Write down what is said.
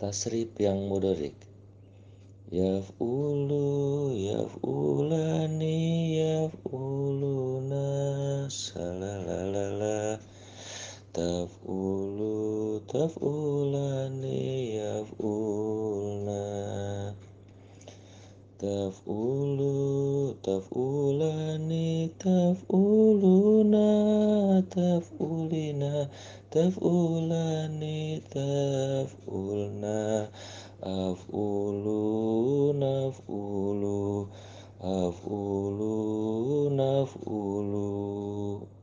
tasrif yang moderik. Yaf'ulu, yaf'ulani, yaf'uluna, salalalala. Taf'ulu, taf'ulani, yaf'ulna. Taf'ulu, taf'ulani, taf'uluna, taf'ulina, taf'ulani, taf'ulna. Af'ulu, naf'ulu, af'ulu, naf'ulu.